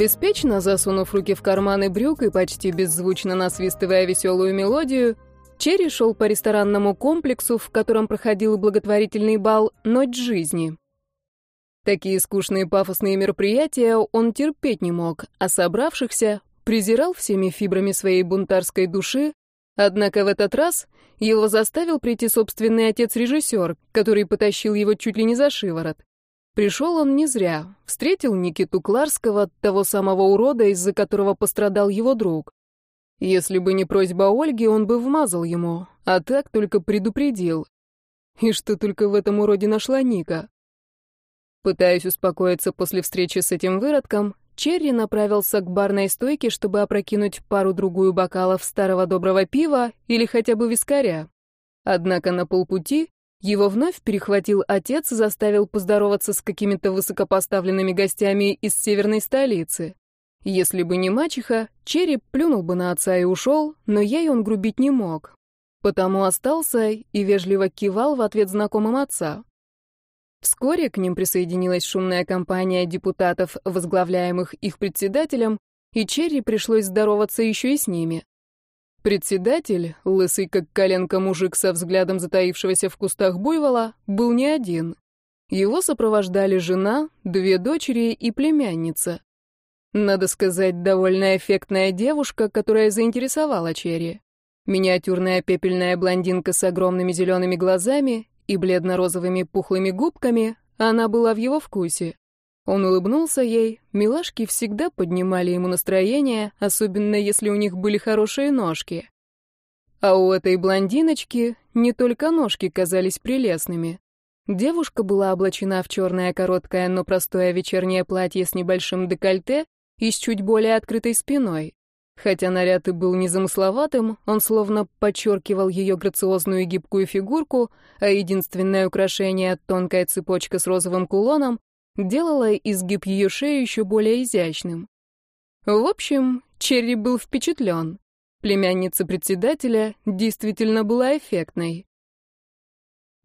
Беспечно засунув руки в карманы брюк и почти беззвучно насвистывая веселую мелодию, Черри шел по ресторанному комплексу, в котором проходил благотворительный бал «Ночь жизни». Такие скучные пафосные мероприятия он терпеть не мог, а собравшихся презирал всеми фибрами своей бунтарской души, однако в этот раз его заставил прийти собственный отец-режиссер, который потащил его чуть ли не за шиворот. Пришел он не зря, встретил Никиту Кларского, того самого урода, из-за которого пострадал его друг. Если бы не просьба Ольги, он бы вмазал ему, а так только предупредил. И что только в этом уроде нашла Ника. Пытаясь успокоиться после встречи с этим выродком, Черри направился к барной стойке, чтобы опрокинуть пару-другую бокалов старого доброго пива или хотя бы вискаря. Однако на полпути его вновь перехватил отец и заставил поздороваться с какими-то высокопоставленными гостями из северной столицы. Если бы не мачеха, Черри плюнул бы на отца и ушел, но ей он грубить не мог. Потому остался и вежливо кивал в ответ знакомым отца. Вскоре к ним присоединилась шумная компания депутатов, возглавляемых их председателем, и Черри пришлось здороваться еще и с ними. Председатель, лысый как коленка мужик со взглядом затаившегося в кустах буйвола, был не один. Его сопровождали жена, две дочери и племянница. Надо сказать, довольно эффектная девушка, которая заинтересовала Черри. Миниатюрная пепельная блондинка с огромными зелеными глазами и бледно-розовыми пухлыми губками, она была в его вкусе. Он улыбнулся ей, милашки всегда поднимали ему настроение, особенно если у них были хорошие ножки. А у этой блондиночки не только ножки казались прелестными. Девушка была облачена в черное короткое, но простое вечернее платье с небольшим декольте и с чуть более открытой спиной. Хотя наряд и был незамысловатым, он словно подчеркивал ее грациозную и гибкую фигурку, а единственное украшение, тонкая цепочка с розовым кулоном, делала изгиб ее шеи еще более изящным. В общем, Черри был впечатлен. Племянница председателя действительно была эффектной.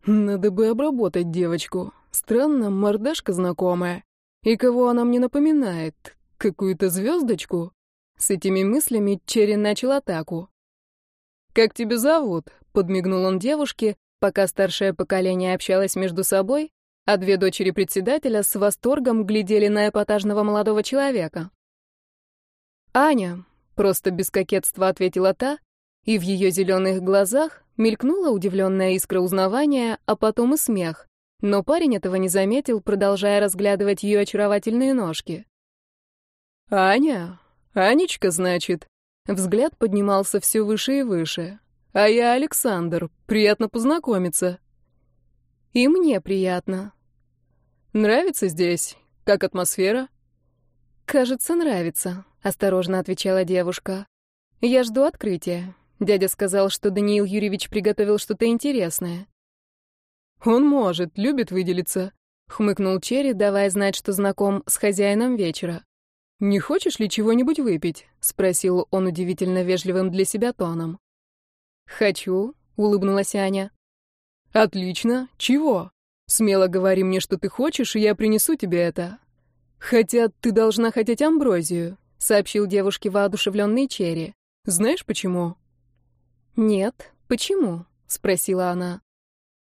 Надо бы обработать девочку. Странно, мордашка знакомая. И кого она мне напоминает? Какую-то звездочку? С этими мыслями Черри начал атаку. «Как тебя зовут?» — подмигнул он девушке, пока старшее поколение общалось между собой, а две дочери председателя с восторгом глядели на эпатажного молодого человека. «Аня», — просто без кокетства ответила та, и в ее зеленых глазах мелькнула удивленная искра узнавания, а потом и смех, но парень этого не заметил, продолжая разглядывать ее очаровательные ножки. «Аня? Анечка, значит?» Взгляд поднимался все выше и выше. «А я Александр. Приятно познакомиться». «И мне приятно». «Нравится здесь? Как атмосфера?» «Кажется, нравится», — осторожно отвечала девушка. «Я жду открытия. Дядя сказал, что Даниил Юрьевич приготовил что-то интересное». «Он может, любит выделиться», — хмыкнул Черри, давая знать, что знаком с хозяином вечера. «Не хочешь ли чего-нибудь выпить?» — спросил он удивительно вежливым для себя тоном. «Хочу», — улыбнулась Аня. «Отлично. Чего? Смело говори мне, что ты хочешь, и я принесу тебе это. Хотя ты должна хотеть амброзию», — сообщил девушке воодушевленный Черри. «Знаешь почему?» «Нет. Почему?» — спросила она.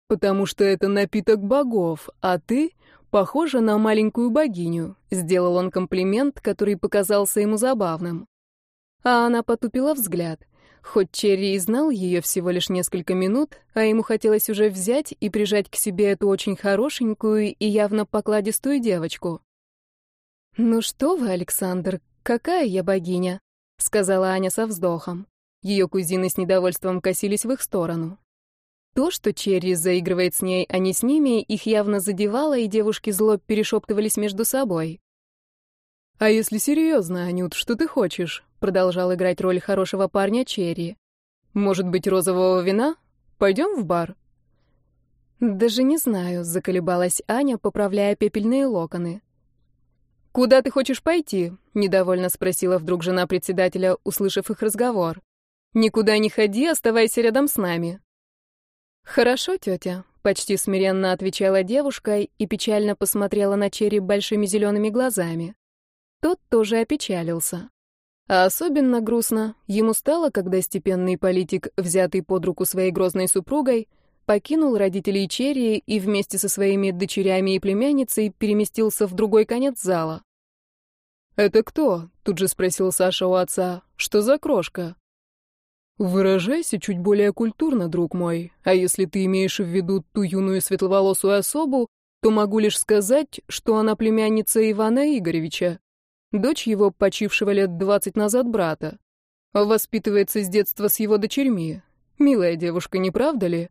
«Потому что это напиток богов, а ты похожа на маленькую богиню», — сделал он комплимент, который показался ему забавным. А она потупила взгляд. Хоть Черри и знал ее всего лишь несколько минут, а ему хотелось уже взять и прижать к себе эту очень хорошенькую и явно покладистую девочку. «Ну что вы, Александр, какая я богиня?» — сказала Аня со вздохом. Ее кузины с недовольством косились в их сторону. То, что Черри заигрывает с ней, а не с ними, их явно задевало, и девушки зло перешептывались между собой. «А если серьезно, Анют, что ты хочешь?» — продолжал играть роль хорошего парня Черри. «Может быть, розового вина? Пойдем в бар?» «Даже не знаю», — заколебалась Аня, поправляя пепельные локоны. «Куда ты хочешь пойти?» — недовольно спросила вдруг жена председателя, услышав их разговор. «Никуда не ходи, оставайся рядом с нами. «Хорошо, тетя», — почти смиренно отвечала девушка и печально посмотрела на Черри большими зелеными глазами. тот тоже опечалился. А особенно грустно ему стало, когда степенный политик, взятый под руку своей грозной супругой, покинул родителей Черри и вместе со своими дочерями и племянницей переместился в другой конец зала. «Это кто?» — тут же спросил Саша у отца. «Что за крошка?» «Выражайся чуть более культурно, друг мой. А если ты имеешь в виду ту юную светловолосую особу, то могу лишь сказать, что она племянница Ивана Игоревича, дочь его почившего лет двадцать назад брата. Воспитывается с детства с его дочерьми. Милая девушка, не правда ли?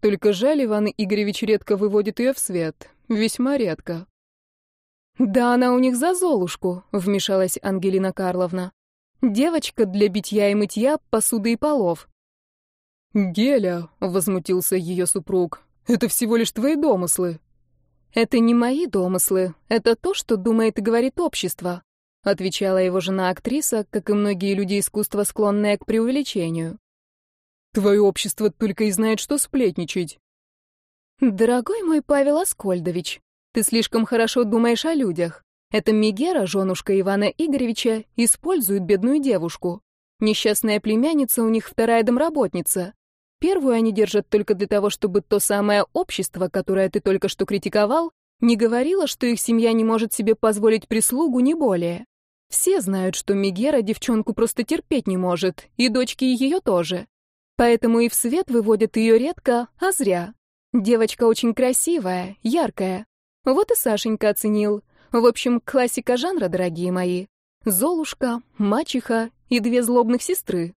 Только жаль, Иван Игоревич редко выводит ее в свет. Весьма редко. «Да она у них за Золушку», — вмешалась Ангелина Карловна. «Девочка для битья и мытья, посуды и полов». «Геля», — возмутился ее супруг, — «это всего лишь твои домыслы». «Это не мои домыслы, это то, что думает и говорит общество», — отвечала его жена-актриса, как и многие люди искусства, склонные к преувеличению. Твое общество только и знает, что сплетничать. Дорогой мой Павел Аскольдович, ты слишком хорошо думаешь о людях. Эта Мегера, женушка Ивана Игоревича, использует бедную девушку. Несчастная племянница у них вторая домработница. Первую они держат только для того, чтобы то самое общество, которое ты только что критиковал, не говорило, что их семья не может себе позволить прислугу, не более. Все знают, что Мегера девчонку просто терпеть не может, и дочки ее тоже. Поэтому и в свет выводят ее редко, а зря. Девочка очень красивая, яркая. Вот и Сашенька оценил. В общем, классика жанра, дорогие мои. Золушка, мачеха и две злобных сестры.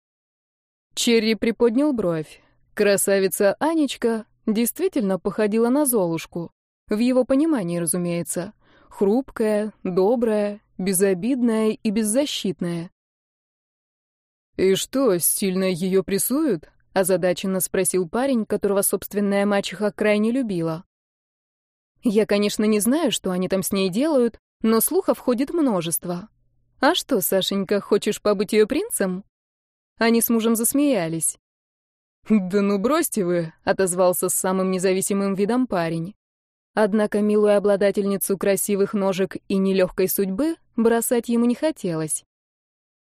Черри приподнял бровь. Красавица Анечка действительно походила на Золушку. В его понимании, разумеется. Хрупкая, добрая, безобидная и беззащитная. «И что, сильно ее прессуют?» — озадаченно спросил парень, которого собственная мачеха крайне любила. «Я, конечно, не знаю, что они там с ней делают, но слухов ходит множество. А что, Сашенька, хочешь побыть ее принцем?» Они с мужем засмеялись. «Да ну бросьте вы», — отозвался с самым независимым видом парень. Однако милую обладательницу красивых ножек и нелегкой судьбы бросать ему не хотелось.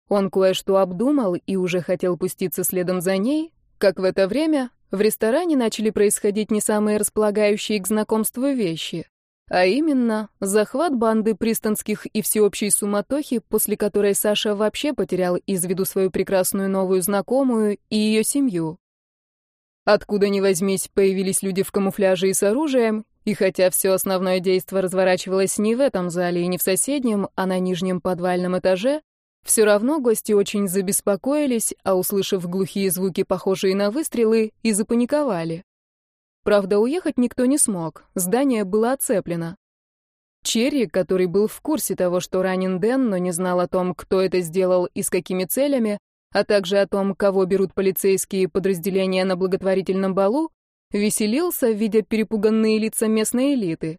Он кое-что обдумал и уже хотел пуститься следом за ней, как в это время в ресторане начали происходить не самые располагающие к знакомству вещи, а именно захват банды пристанских и всеобщей суматохи, после которой Саша вообще потерял из виду свою прекрасную новую знакомую и ее семью. Откуда ни возьмись, появились люди в камуфляже и с оружием, и хотя все основное действо разворачивалось не в этом зале и не в соседнем, а на нижнем подвальном этаже, все равно гости очень забеспокоились, а услышав глухие звуки, похожие на выстрелы, и запаниковали. Правда, уехать никто не смог, здание было оцеплено. Черри, который был в курсе того, что ранен Дэн, но не знал о том, кто это сделал и с какими целями, а также о том, кого берут полицейские подразделения на благотворительном балу, веселился, видя перепуганные лица местной элиты.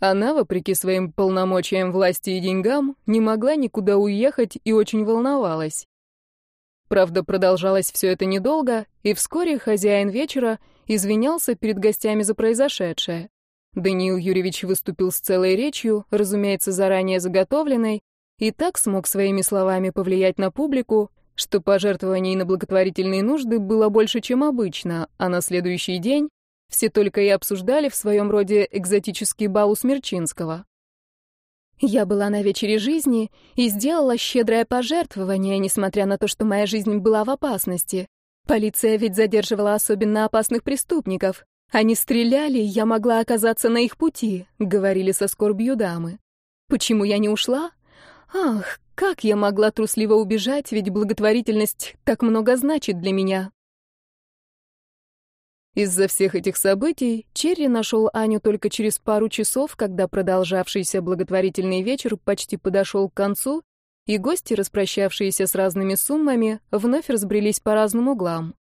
Она, вопреки своим полномочиям власти и деньгам, не могла никуда уехать и очень волновалась. Правда, продолжалось все это недолго, и вскоре хозяин вечера извинялся перед гостями за произошедшее. Даниил Юрьевич выступил с целой речью, разумеется, заранее заготовленной, и так смог своими словами повлиять на публику, что пожертвований на благотворительные нужды было больше, чем обычно, а на следующий день все только и обсуждали в своем роде экзотический бал у Смерчинского. Я была на вечере жизни и сделала щедрое пожертвование, несмотря на то, что моя жизнь была в опасности. Полиция ведь задерживала особенно опасных преступников. Они стреляли, я могла оказаться на их пути, говорили со скорбью дамы. Почему я не ушла? Ах, как я могла трусливо убежать, ведь благотворительность так много значит для меня. Из-за всех этих событий Черри нашел Аню только через пару часов, когда продолжавшийся благотворительный вечер почти подошел к концу, и гости, распрощавшиеся с разными суммами, вновь разбрелись по разным углам.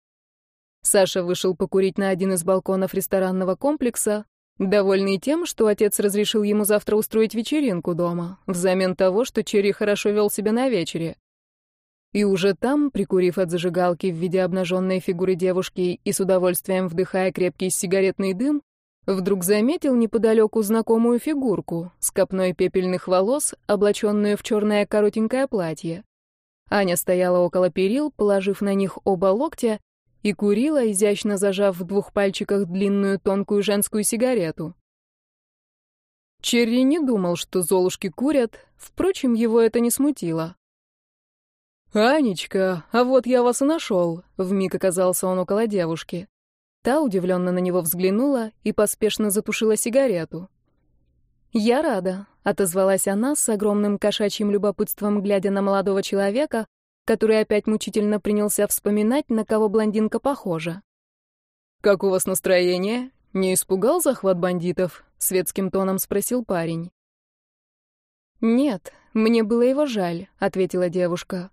Саша вышел покурить на один из балконов ресторанного комплекса, довольный тем, что отец разрешил ему завтра устроить вечеринку дома, взамен того, что Черри хорошо вел себя на вечере. И уже там, прикурив от зажигалки в виде обнаженной фигуры девушки и с удовольствием вдыхая крепкий сигаретный дым, вдруг заметил неподалеку знакомую фигурку с копной пепельных волос, облаченную в черное коротенькое платье. Аня стояла около перил, положив на них оба локтя, и курила, изящно зажав в двух пальчиках длинную тонкую женскую сигарету. Черри не думал, что золушки курят, впрочем, его это не смутило. «Анечка, а вот я вас и нашел», — вмиг оказался он около девушки. Та удивленно на него взглянула и поспешно затушила сигарету. «Я рада», — отозвалась она с огромным кошачьим любопытством, глядя на молодого человека, который опять мучительно принялся вспоминать, на кого блондинка похожа. «Как у вас настроение? Не испугал захват бандитов?» — светским тоном спросил парень. «Нет, мне было его жаль», — ответила девушка.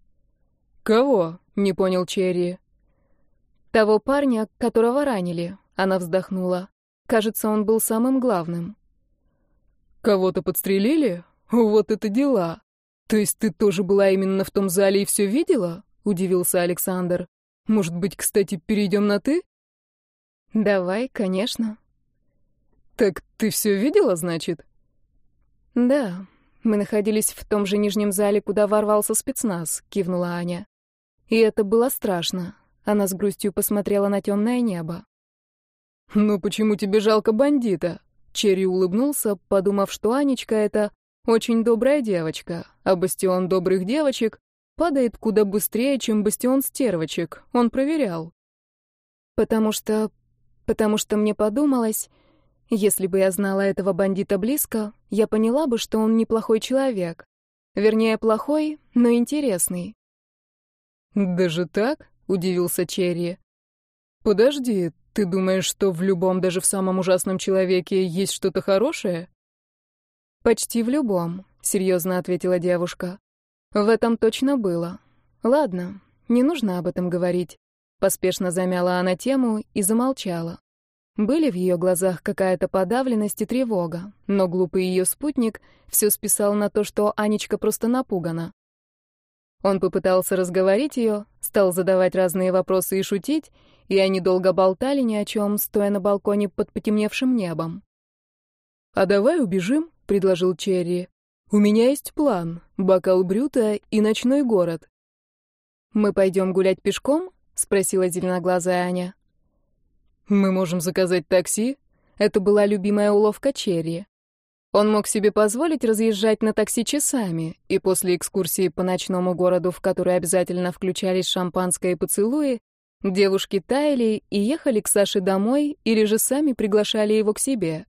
«Кого?» — не понял Черри. «Того парня, которого ранили», — она вздохнула. «Кажется, он был самым главным». «Кого-то подстрелили? Вот это дела! То есть ты тоже была именно в том зале и все видела?» — удивился Александр. «Может быть, кстати, перейдем на «ты»?» «Давай, конечно». «Так ты все видела, значит?» «Да, мы находились в том же нижнем зале, куда ворвался спецназ», — кивнула Аня. И это было страшно. Она с грустью посмотрела на темное небо. «Ну почему тебе жалко бандита?» Черри улыбнулся, подумав, что Анечка — это очень добрая девочка, а бастион добрых девочек падает куда быстрее, чем бастион стервочек. Он проверял. «Потому что... потому что мне подумалось...» Если бы я знала этого бандита близко, я поняла бы, что он неплохой человек. Вернее, плохой, но интересный. «Даже так?» — удивился Черри. «Подожди, ты думаешь, что в любом, даже в самом ужасном человеке есть что-то хорошее?» «Почти в любом», — серьезно ответила девушка. «В этом точно было. Ладно, не нужно об этом говорить». Поспешно замяла она тему и замолчала. Были в ее глазах какая-то подавленность и тревога, но глупый ее спутник все списал на то, что Анечка просто напугана. Он попытался разговорить ее, стал задавать разные вопросы и шутить, и они долго болтали ни о чем, стоя на балконе под потемневшим небом. «А давай убежим», — предложил Черри. «У меня есть план. Бокал брюта и ночной город». «Мы пойдем гулять пешком?» — спросила зеленоглазая Аня. «Мы можем заказать такси?» Это была любимая уловка Черри. Он мог себе позволить разъезжать на такси часами, и после экскурсии по ночному городу, в которой обязательно включались шампанское и поцелуи, девушки таяли и ехали к Саше домой или же сами приглашали его к себе.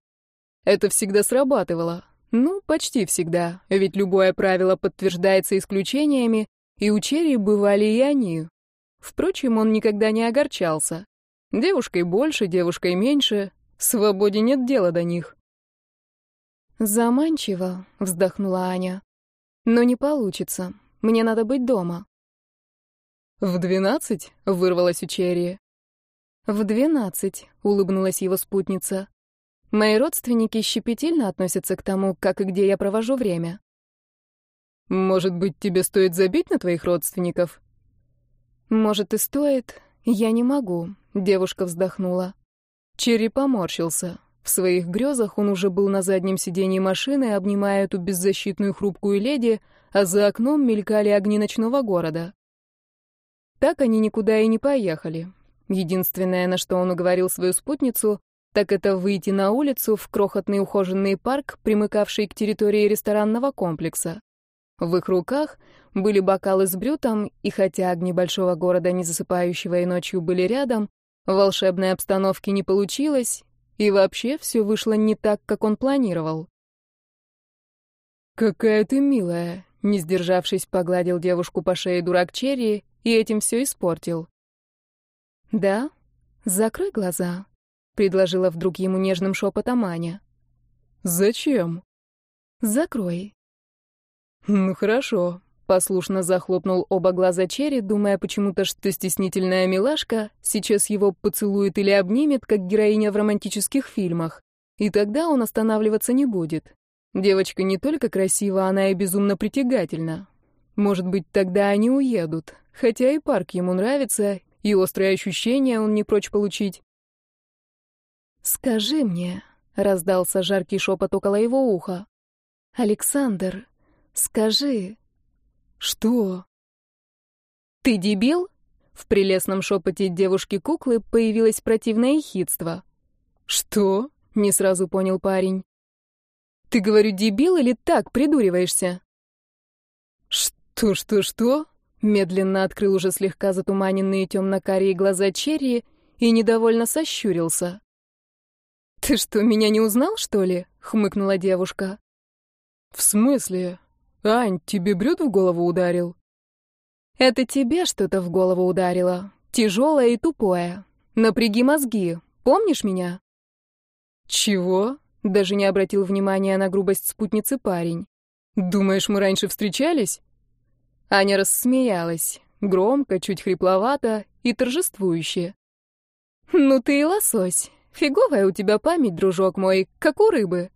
Это всегда срабатывало. Ну, почти всегда, ведь любое правило подтверждается исключениями, и у Черри бывали и они. Впрочем, он никогда не огорчался. Девушкой больше, девушкой меньше, свободе нет дела до них. «Заманчиво», — вздохнула Аня. «Но не получится. Мне надо быть дома». «В двенадцать?» — вырвалась у Черри. «В двенадцать», — улыбнулась его спутница. «Мои родственники щепетильно относятся к тому, как и где я провожу время». «Может быть, тебе стоит забить на твоих родственников?» «Может, и стоит. Я не могу», — девушка вздохнула. Черри поморщился. В своих грезах он уже был на заднем сиденье машины, обнимая эту беззащитную хрупкую леди, а за окном мелькали огни ночного города. Так они никуда и не поехали. Единственное, на что он уговорил свою спутницу, так это выйти на улицу в крохотный ухоженный парк, примыкавший к территории ресторанного комплекса. В их руках были бокалы с брютом, и хотя огни большого города, не засыпающего и ночью, были рядом, волшебной обстановки не получилось, и вообще все вышло не так, как он планировал. «Какая ты милая!» — не сдержавшись, погладил девушку по шее дурак Черри и этим все испортил. «Да? Закрой глаза», — предложила вдруг ему нежным шепотом Аня. «Зачем?» «Закрой». «Ну хорошо», Послушно захлопнул оба глаза Черри, думая почему-то, что стеснительная милашка сейчас его поцелует или обнимет, как героиня в романтических фильмах. И тогда он останавливаться не будет. Девочка не только красива, она и безумно притягательна. Может быть, тогда они уедут. Хотя и парк ему нравится, и острые ощущения он не прочь получить. «Скажи мне», раздался жаркий шепот около его уха. «Александр, скажи...» «Что?» «Ты дебил?» В прелестном шепоте девушки-куклы появилось противное ехидство. «Что?» — не сразу понял парень. «Ты, говорю, дебил или так придуриваешься?» «Что-что-что?» Медленно открыл уже слегка затуманенные темно-карие глаза Черри и недовольно сощурился. «Ты что, меня не узнал, что ли?» — хмыкнула девушка. «В смысле? Ань, тебе брюд в голову ударил?» «Это тебе что-то в голову ударило. Тяжелое и тупое. Напряги мозги. Помнишь меня?» «Чего?» — даже не обратил внимания на грубость спутницы парень. «Думаешь, мы раньше встречались?» Аня рассмеялась, громко, чуть хрипловато и торжествующе. «Ну ты и лосось. Фиговая у тебя память, дружок мой, как у рыбы».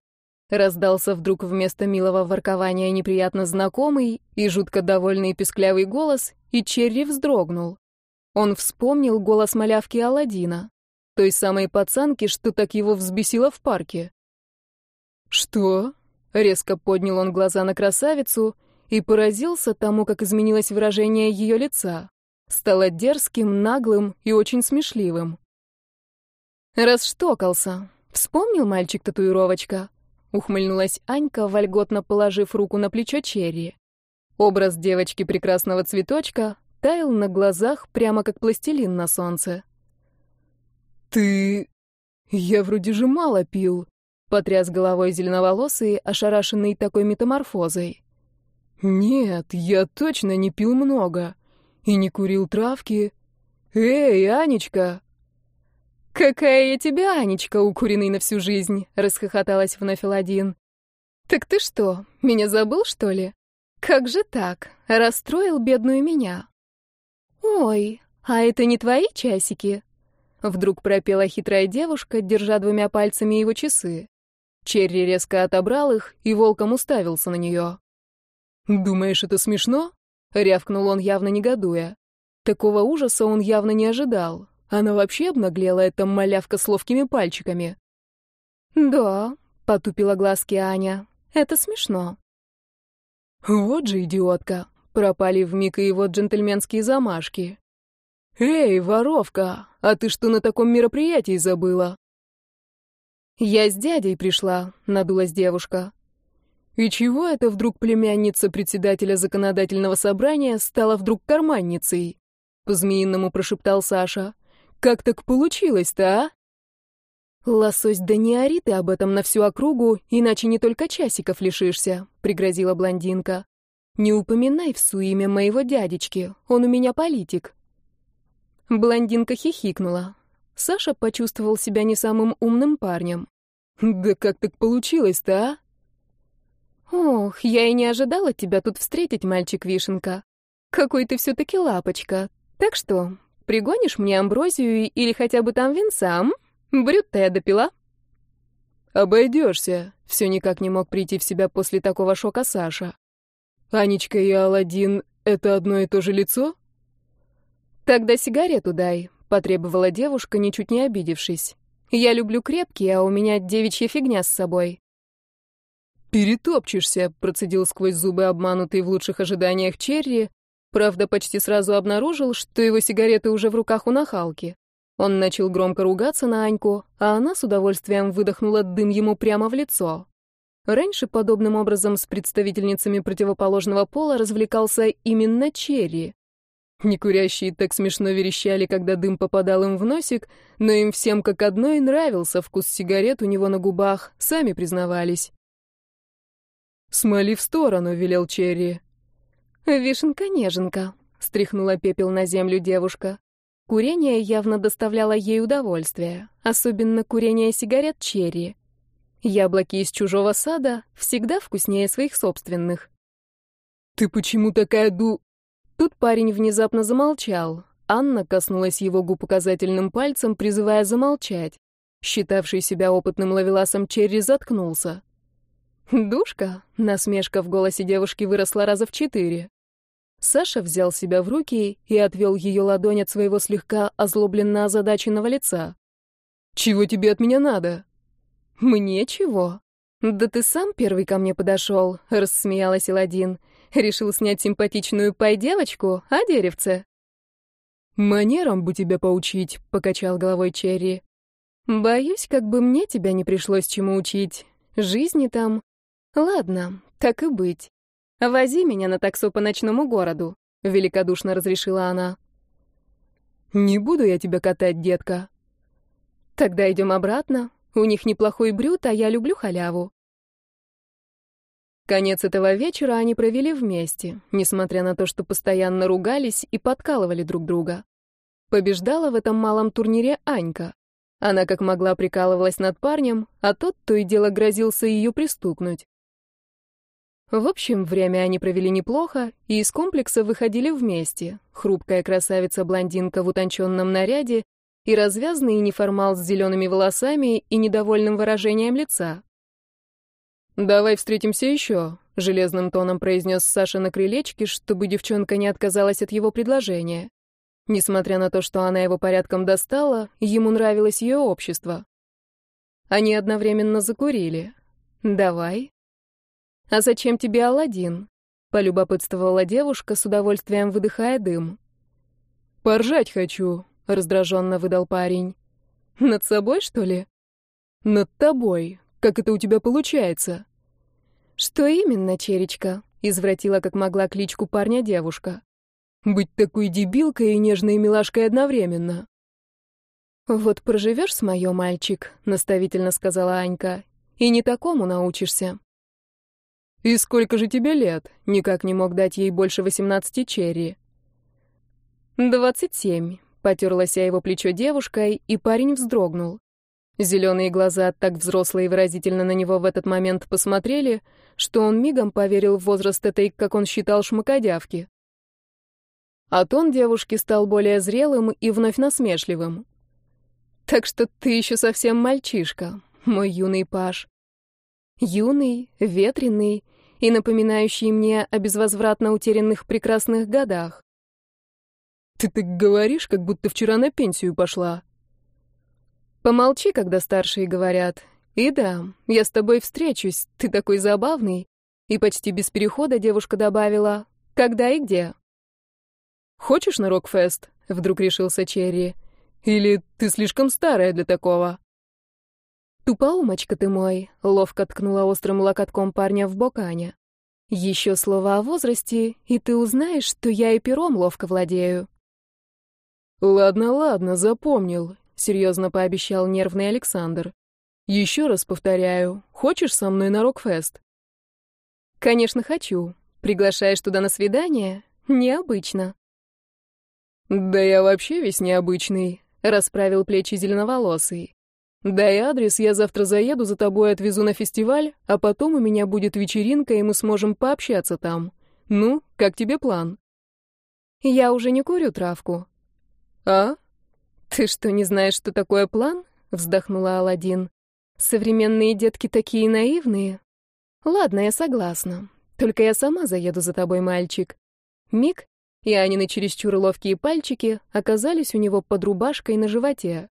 Раздался вдруг вместо милого воркования неприятно знакомый и жутко довольный песклявый голос, и Черри вздрогнул. Он вспомнил голос малявки Аладдина, той самой пацанки, что так его взбесило в парке. «Что?» — резко поднял он глаза на красавицу — и поразился тому, как изменилось выражение ее лица. Стало дерзким, наглым и очень смешливым. «Расштокался. Вспомнил мальчик-татуировочка?» — ухмыльнулась Анька, вольготно положив руку на плечо Черри. Образ девочки прекрасного цветочка таял на глазах, прямо как пластилин на солнце. «Ты... Я вроде же мало пил», — потряс головой зеленоволосый, ошарашенный такой метаморфозой. «Нет, я точно не пил много. И не курил травки. Эй, Анечка!» «Какая я тебе Анечка, укуренный на всю жизнь!» — расхохоталась вновь Аладдин. «Так ты что, меня забыл, что ли? Как же так? Расстроил бедную меня?» «Ой, а это не твои часики?» Вдруг пропела хитрая девушка, держа двумя пальцами его часы. Черри резко отобрал их и волком уставился на нее. «Думаешь, это смешно?» — рявкнул он, явно негодуя. Такого ужаса он явно не ожидал. Она вообще обнаглела, эта малявка с ловкими пальчиками. «Да», — потупила глазки Аня, — «это смешно». «Вот же идиотка!» — пропали вмиг и его джентльменские замашки. «Эй, воровка, а ты что на таком мероприятии забыла?» «Я с дядей пришла», — надулась девушка. И чего это вдруг племянница председателя законодательного собрания стала вдруг карманницей? По-змеиному прошептал Саша. Как так получилось-то, а? «Лосось, да не ори ты об этом на всю округу, иначе не только часиков лишишься», — пригрозила блондинка. «Не упоминай в суиме моего дядечки, он у меня политик». Блондинка хихикнула. Саша почувствовал себя не самым умным парнем. «Да как так получилось-то, а?» «Ох, я и не ожидала тебя тут встретить, мальчик-вишенка. Какой ты все-таки лапочка. Так что, пригонишь мне амброзию или хотя бы там винца, м? Брют-то я допила?» «Обойдешься», — все никак не мог прийти в себя после такого шока Саша. «Анечка и Аладдин — это одно и то же лицо?» «Тогда сигарету дай», — потребовала девушка, ничуть не обидевшись. «Я люблю крепкие, а у меня девичья фигня с собой». «Перетопчешься», — процедил сквозь зубы обманутый в лучших ожиданиях Черри, правда, почти сразу обнаружил, что его сигареты уже в руках у нахалки. Он начал громко ругаться на Аньку, а она с удовольствием выдохнула дым ему прямо в лицо. Раньше подобным образом с представительницами противоположного пола развлекался именно Черри. Некурящие так смешно верещали, когда дым попадал им в носик, но им всем как одной нравился вкус сигарет у него на губах, сами признавались. «Смоли в сторону», — велел Черри. «Вишенка-неженка», — стряхнула пепел на землю девушка. Курение явно доставляло ей удовольствие, особенно курение сигарет Черри. Яблоки из чужого сада всегда вкуснее своих собственных. «Ты почему такая ду...» Тут парень внезапно замолчал. Анна коснулась его губ указательным пальцем, призывая замолчать. Считавший себя опытным ловеласом Черри заткнулся. «Душка?» — насмешка в голосе девушки выросла раза в четыре. Саша взял себя в руки и отвел ее ладонь от своего слегка озлобленно озадаченного лица. «Чего тебе от меня надо?» Мне чего? Да ты сам первый ко мне подошел, рассмеялась Эладин. Решил снять симпатичную пай-девочку, а деревце? «Манерам бы тебя поучить», — покачал головой Черри. «Боюсь, как бы мне тебя не пришлось чему учить. Жизни там. Ладно, так и быть. Вози меня на таксо по ночному городу», — великодушно разрешила она. «Не буду я тебя катать, детка». «Тогда идем обратно. У них неплохой брют, а я люблю халяву». Конец этого вечера они провели вместе, несмотря на то, что постоянно ругались и подкалывали друг друга. Побеждала в этом малом турнире Анька. Она как могла прикалывалась над парнем, а тот то и дело грозился ее пристукнуть. В общем, время они провели неплохо, и из комплекса выходили вместе. Хрупкая красавица-блондинка в утонченном наряде и развязный неформал с зелеными волосами и недовольным выражением лица. «Давай встретимся еще», — железным тоном произнес Саша на крылечке, чтобы девчонка не отказалась от его предложения. Несмотря на то, что она его порядком достала, ему нравилось ее общество. Они одновременно закурили. «Давай». «А зачем тебе Аладдин?» — полюбопытствовала девушка, с удовольствием выдыхая дым. «Поржать хочу», — раздраженно выдал парень. «Над собой, что ли?» «Над тобой», как это у тебя получается?» «Что именно, Черечка?» — извратила как могла кличку парня девушка. «Быть такой дебилкой и нежной милашкой одновременно». «Вот проживешь с моё, мальчик», — наставительно сказала Анька, — «и не такому научишься». «И сколько же тебе лет?» — никак не мог дать ей больше восемнадцати черри. «Двадцать семь», — потерлась о его плечо девушкой, и парень вздрогнул. Зеленые глаза так взрослые и выразительно на него в этот момент посмотрели, что он мигом поверил в возраст этой, как он считал, шмакодявки. А тон девушки стал более зрелым и вновь насмешливым. «Так что ты еще совсем мальчишка, мой юный паш. Юный, ветреный и напоминающий мне о безвозвратно утерянных прекрасных годах». «Ты так говоришь, как будто вчера на пенсию пошла», Помолчи, когда старшие говорят. И да, я с тобой встречусь, ты такой забавный. И почти без перехода девушка добавила, когда и где. Хочешь на рок-фест? Вдруг решился Черри. Или ты слишком старая для такого? Тупоумочка ты мой, ловко ткнула острым локотком парня в бок Аня. Еще слово о возрасте, и ты узнаешь, что я и пером ловко владею. Ладно, ладно, запомнил серьезно пообещал нервный Александр. Еще раз повторяю, хочешь со мной на рок-фест? Конечно, хочу. Приглашаешь туда на свидание? Необычно. Да я вообще весь необычный, расправил плечи зеленоволосый. Дай адрес, я завтра заеду за тобой, отвезу на фестиваль, а потом у меня будет вечеринка, и мы сможем пообщаться там. Ну, как тебе план? Я уже не курю травку. А? «Ты что, не знаешь, что такое план?» — вздохнула Аладдин. «Современные детки такие наивные. Ладно, я согласна. Только я сама заеду за тобой, мальчик». Миг, и Анины чересчур ловкие пальчики оказались у него под рубашкой на животе.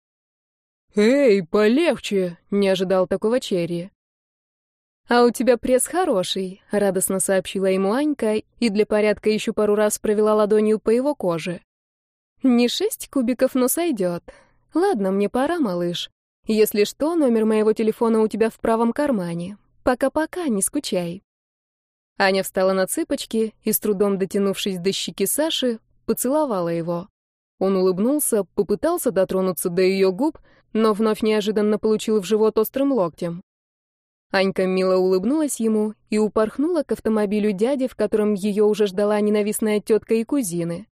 «Эй, полегче!» — не ожидал такого Черри. «А у тебя пресс хороший», — радостно сообщила ему Анька и для порядка еще пару раз провела ладонью по его коже. Не шесть кубиков, но сойдет. Ладно, мне пора, малыш. Если что, номер моего телефона у тебя в правом кармане. Пока-пока, не скучай. Аня встала на цыпочки и, с трудом дотянувшись до щеки Саши, поцеловала его. Он улыбнулся, попытался дотронуться до ее губ, но вновь неожиданно получил в живот острым локтем. Анька мило улыбнулась ему и упорхнула к автомобилю дяди, в котором ее уже ждала ненавистная тетка и кузины.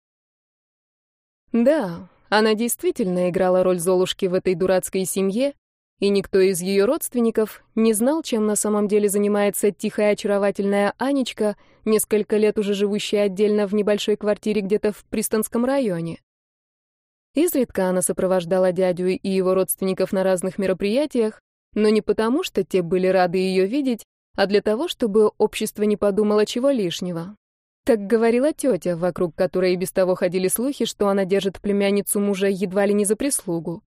Да, она действительно играла роль Золушки в этой дурацкой семье, и никто из ее родственников не знал, чем на самом деле занимается тихая очаровательная Анечка, несколько лет уже живущая отдельно в небольшой квартире где-то в Пристонском районе. Изредка она сопровождала дядю и его родственников на разных мероприятиях, но не потому, что те были рады ее видеть, а для того, чтобы общество не подумало чего лишнего. Так говорила тетя, вокруг которой и без того ходили слухи, что она держит племянницу мужа едва ли не за прислугу.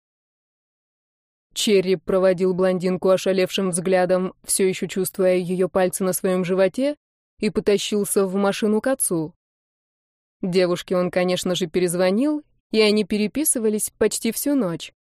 Черри проводил блондинку ошалевшим взглядом, все еще чувствуя ее пальцы на своем животе, и потащился в машину к отцу. Девушке он, конечно же, перезвонил, и они переписывались почти всю ночь.